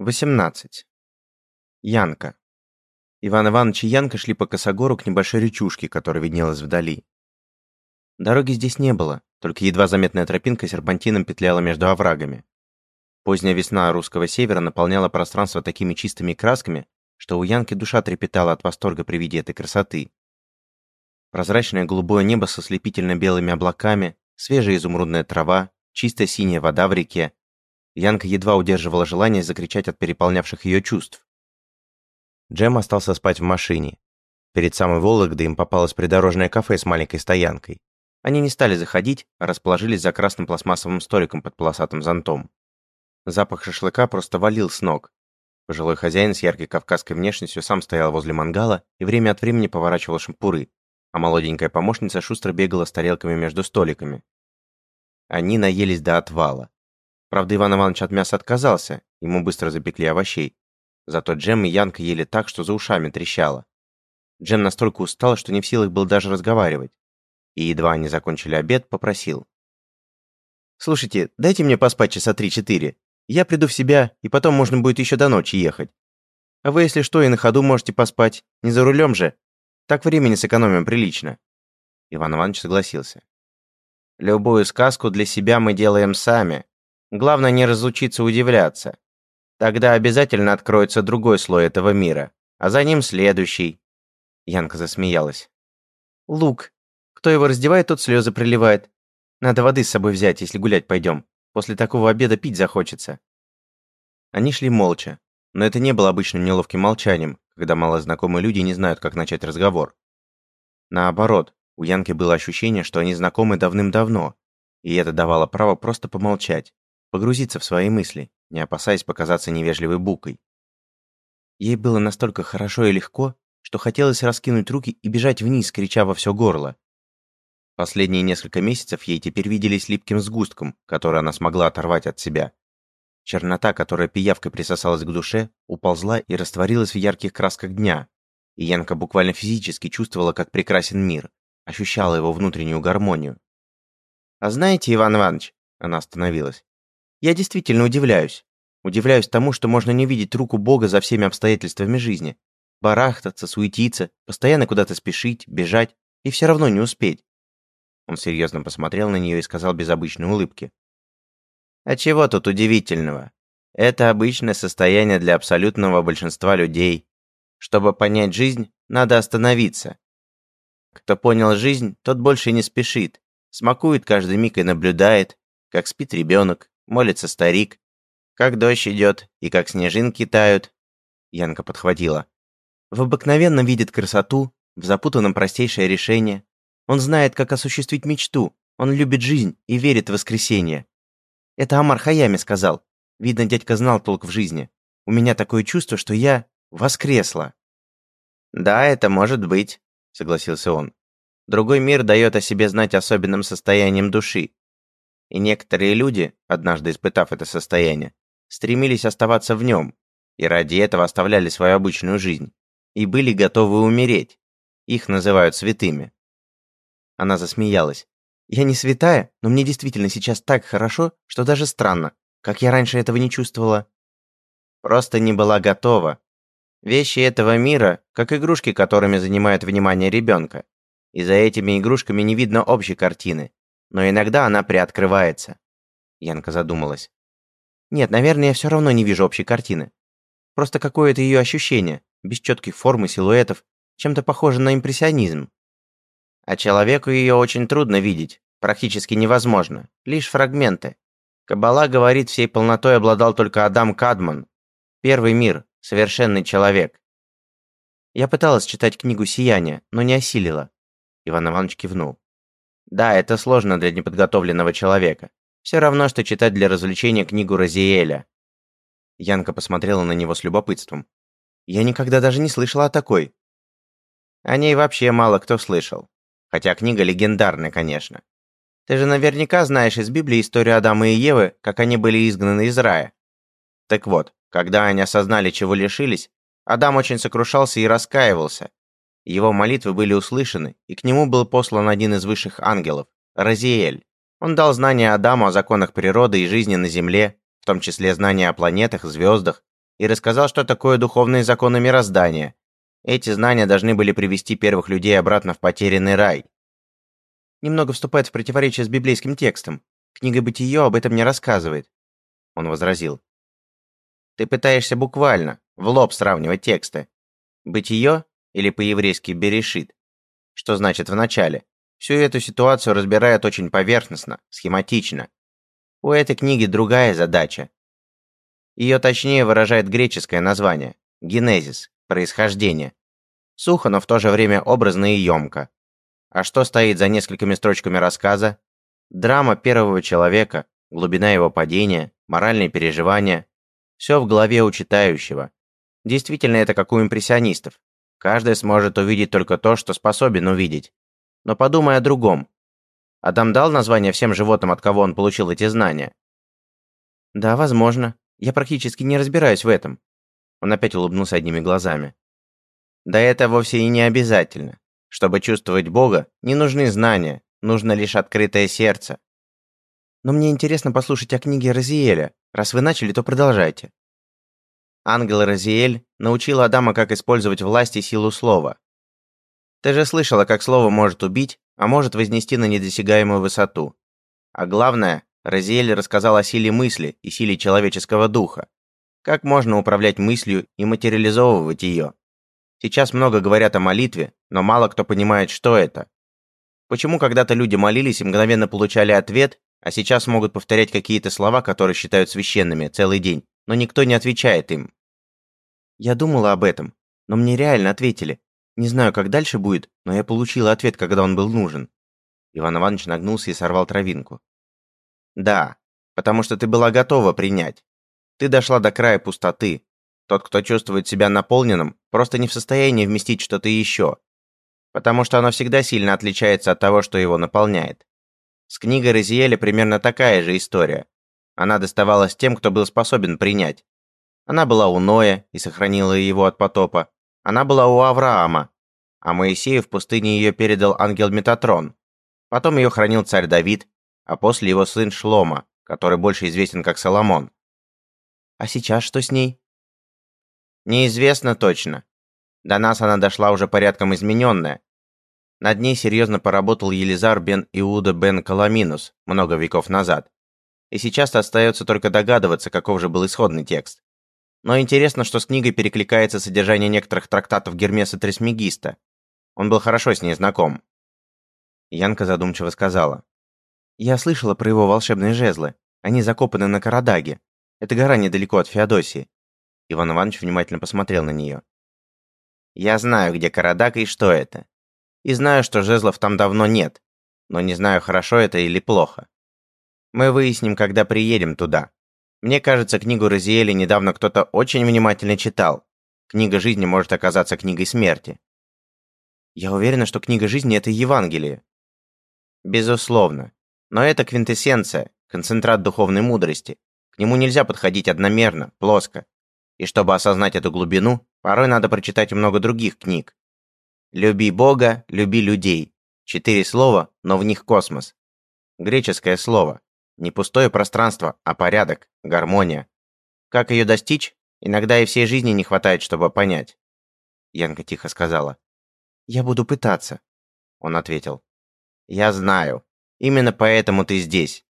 18. Янка. Иван Иванович и Янка шли по косогору к небольшой речушке, которая виднелась вдали. Дороги здесь не было, только едва заметная тропинка серпантином петляла между оврагами. Поздняя весна русского севера наполняла пространство такими чистыми красками, что у Янки душа трепетала от восторга при виде этой красоты. Прозрачное голубое небо со слепительно белыми облаками, свежая изумрудная трава, чистая синяя вода в реке, Янка едва удерживала желание закричать от переполнявших ее чувств. Джем остался спать в машине. Перед самой Вологдой им попалось придорожное кафе с маленькой стоянкой. Они не стали заходить, а расположились за красным пластмассовым столиком под полосатым зонтом. Запах шашлыка просто валил с ног. Пожилой хозяин с яркой кавказской внешностью сам стоял возле мангала и время от времени поворачивал шампуры, а молоденькая помощница шустро бегала с тарелками между столиками. Они наелись до отвала. Правда, Иван Иванович от мяса отказался, ему быстро запекли овощей. Зато Джем и Янка ели так, что за ушами трещало. Джем настолько устал, что не в силах был даже разговаривать. И едва они закончили обед, попросил. «Слушайте, дайте мне поспать часа три-четыре. Я приду в себя, и потом можно будет еще до ночи ехать. А вы, если что, и на ходу можете поспать. Не за рулем же. Так времени сэкономим прилично». Иван Иванович согласился. «Любую сказку для себя мы делаем сами», Главное не разучиться удивляться. Тогда обязательно откроется другой слой этого мира, а за ним следующий. Янка засмеялась. Лук. Кто его раздевает, тот слезы проливает. Надо воды с собой взять, если гулять пойдем. После такого обеда пить захочется. Они шли молча, но это не было обычным неловким молчанием, когда малознакомые люди не знают, как начать разговор. Наоборот, у Янки было ощущение, что они знакомы давным-давно, и это давало право просто помолчать, погрузиться в свои мысли, не опасаясь показаться невежливой букой. Ей было настолько хорошо и легко, что хотелось раскинуть руки и бежать вниз, крича во все горло. Последние несколько месяцев ей теперь виделись липким сгустком, который она смогла оторвать от себя. Чернота, которая пиявкой присосалась к душе, уползла и растворилась в ярких красках дня, и Янка буквально физически чувствовала, как прекрасен мир, ощущала его внутреннюю гармонию. «А знаете, Иван Иванович...» Она остановилась. Я действительно удивляюсь. Удивляюсь тому, что можно не видеть руку Бога за всеми обстоятельствами жизни. Барахтаться, суетиться, постоянно куда-то спешить, бежать и все равно не успеть. Он серьезно посмотрел на нее и сказал без обычной улыбки. «А чего тут удивительного? Это обычное состояние для абсолютного большинства людей. Чтобы понять жизнь, надо остановиться. Кто понял жизнь, тот больше не спешит, смакует каждый миг и наблюдает, как спит ребенок, молится старик. Как дождь идет и как снежинки тают. Янка подхватила. В обыкновенном видит красоту, в запутанном простейшее решение. Он знает, как осуществить мечту. Он любит жизнь и верит в воскресенье. Это Амар Хаями сказал. Видно, дядька знал толк в жизни. У меня такое чувство, что я воскресла. Да, это может быть, согласился он. Другой мир дает о себе знать особенным состоянием души. И некоторые люди, однажды испытав это состояние, стремились оставаться в нем, и ради этого оставляли свою обычную жизнь, и были готовы умереть. Их называют святыми. Она засмеялась. «Я не святая, но мне действительно сейчас так хорошо, что даже странно, как я раньше этого не чувствовала». «Просто не была готова. Вещи этого мира, как игрушки, которыми занимают внимание ребенка. И за этими игрушками не видно общей картины, но иногда она приоткрывается. Янка задумалась. Нет, наверное, я все равно не вижу общей картины. Просто какое-то ее ощущение, без четких форм и силуэтов, чем-то похоже на импрессионизм. А человеку ее очень трудно видеть, практически невозможно, лишь фрагменты. Каббала говорит, всей полнотой обладал только Адам Кадман. Первый мир, совершенный человек. Я пыталась читать книгу «Сияние», но не осилила. Иван Иванович кивнул. Да, это сложно для неподготовленного человека. Все равно, что читать для развлечения книгу Розиэля. Янка посмотрела на него с любопытством. Я никогда даже не слышала о такой. О ней вообще мало кто слышал. Хотя книга легендарная, конечно. Ты же наверняка знаешь из Библии историю Адама и Евы, как они были изгнаны из рая. Так вот, когда они осознали, чего лишились, Адам очень сокрушался и раскаивался, его молитвы были услышаны, и к нему был послан один из высших ангелов, Разиэль. Он дал знания Адаму о законах природы и жизни на Земле, в том числе знания о планетах, звездах, и рассказал, что такое духовные законы мироздания. Эти знания должны были привести первых людей обратно в потерянный рай. Немного вступает в противоречие с библейским текстом. Книга Бытие об этом не рассказывает. Он возразил. Ты пытаешься буквально, в лоб сравнивать тексты. Бытие или по-еврейски берешит, что значит в начале. Всю эту ситуацию разбирают очень поверхностно, схематично. У этой книги другая задача. Ее точнее выражает греческое название – генезис, происхождение. Сухо, но в то же время образно и емко. А что стоит за несколькими строчками рассказа? Драма первого человека, глубина его падения, моральные переживания. Все в голове у читающего. Действительно, это как у импрессионистов. Каждый сможет увидеть только то, что способен увидеть. Но подумай о другом. Адам дал название всем животным, от кого он получил эти знания? Да, возможно. Я практически не разбираюсь в этом. Он опять улыбнулся одними глазами. Да это вовсе и не обязательно. Чтобы чувствовать Бога, не нужны знания, нужно лишь открытое сердце. Но мне интересно послушать о книге Розиэля. Раз вы начали, то продолжайте. Ангел Розиэль научил Адама, как использовать власть и силу слова. Ты же слышала, как слово может убить, а может вознести на недосягаемую высоту. А главное, Розиэль рассказал о силе мысли и силе человеческого духа. Как можно управлять мыслью и материализовывать ее? Сейчас много говорят о молитве, но мало кто понимает, что это. Почему когда-то люди молились и мгновенно получали ответ, а сейчас могут повторять какие-то слова, которые считают священными, целый день, но никто не отвечает им? Я думала об этом, но мне реально ответили. Не знаю, как дальше будет, но я получила ответ, когда он был нужен. Иван Иванович нагнулся и сорвал травинку. Да, потому что ты была готова принять. Ты дошла до края пустоты. Тот, кто чувствует себя наполненным, просто не в состоянии вместить что-то еще. Потому что оно всегда сильно отличается от того, что его наполняет. С книгой Розиэля примерно такая же история. Она доставалась тем, кто был способен принять. Она была у Ноя и сохранила его от потопа. Она была у Авраама, а Моисею в пустыне ее передал ангел Метатрон. Потом ее хранил царь Давид, а после его сын Шлома, который больше известен как Соломон. А сейчас что с ней? Неизвестно точно. До нас она дошла уже порядком измененная, над ней серьезно поработал Елизар бен Иуда бен Каламинус много веков назад. И сейчас остается только догадываться, каков же был исходный текст. Но интересно, что с книгой перекликается содержание некоторых трактатов Гермеса Трисмегиста. Он был хорошо с ней знаком. Янка задумчиво сказала. «Я слышала про его волшебные жезлы. Они закопаны на Карадаге. Это гора недалеко от Феодосии». Иван Иванович внимательно посмотрел на нее. «Я знаю, где Карадаг и что это. И знаю, что жезлов там давно нет, но не знаю, хорошо это или плохо. Мы выясним, когда приедем туда. Мне кажется, книгу Розиэля недавно кто-то очень внимательно читал. Книга жизни может оказаться книгой смерти. Я уверена, что книга жизни – это Евангелие. Безусловно. Но это квинтэссенция, концентрат духовной мудрости. К нему нельзя подходить одномерно, плоско. И чтобы осознать эту глубину, порой надо прочитать много других книг, Люби Бога, люби людей. Четыре слова, но в них космос. Греческое слово. Не пустое пространство, а порядок, гармония. Как ее достичь, иногда и всей жизни не хватает, чтобы понять. Янка тихо сказала. «Я буду пытаться», — он ответил. «Я знаю. Именно поэтому ты здесь.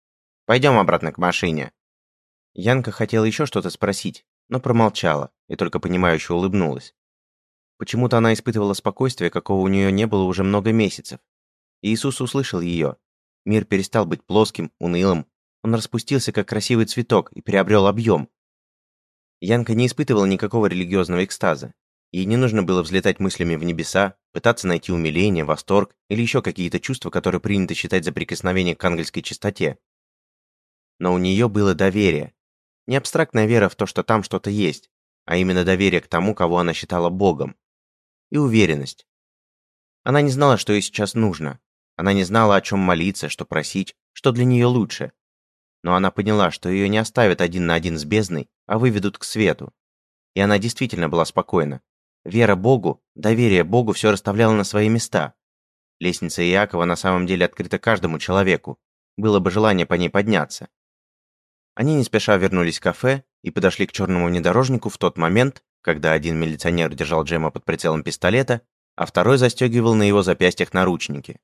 Пойдем обратно к машине». Янка хотела еще что-то спросить, но промолчала и только понимающе улыбнулась. Почему-то она испытывала спокойствие, какого у нее не было уже много месяцев. Иисус услышал ее. Мир перестал быть плоским, унылым. Он распустился, как красивый цветок, и приобрел объем. Янка не испытывала никакого религиозного экстаза. Ей не нужно было взлетать мыслями в небеса, пытаться найти умиление, восторг или еще какие-то чувства, которые принято считать за прикосновение к ангельской чистоте. Но у нее было доверие. Не абстрактная вера в то, что там что-то есть, а именно доверие к тому, кого она считала Богом и уверенность. Она не знала, что ей сейчас нужно. Она не знала, о чем молиться, что просить, что для нее лучше. Но она поняла, что ее не оставят один на один с бездной, а выведут к свету. И она действительно была спокойна. Вера Богу, доверие Богу все расставляло на свои места. Лестница Иакова на самом деле открыта каждому человеку. Было бы желание по ней подняться. Они не спеша вернулись в кафе и подошли к черному внедорожнику в тот момент, когда один милиционер держал Джема под прицелом пистолета, а второй застегивал на его запястьях наручники.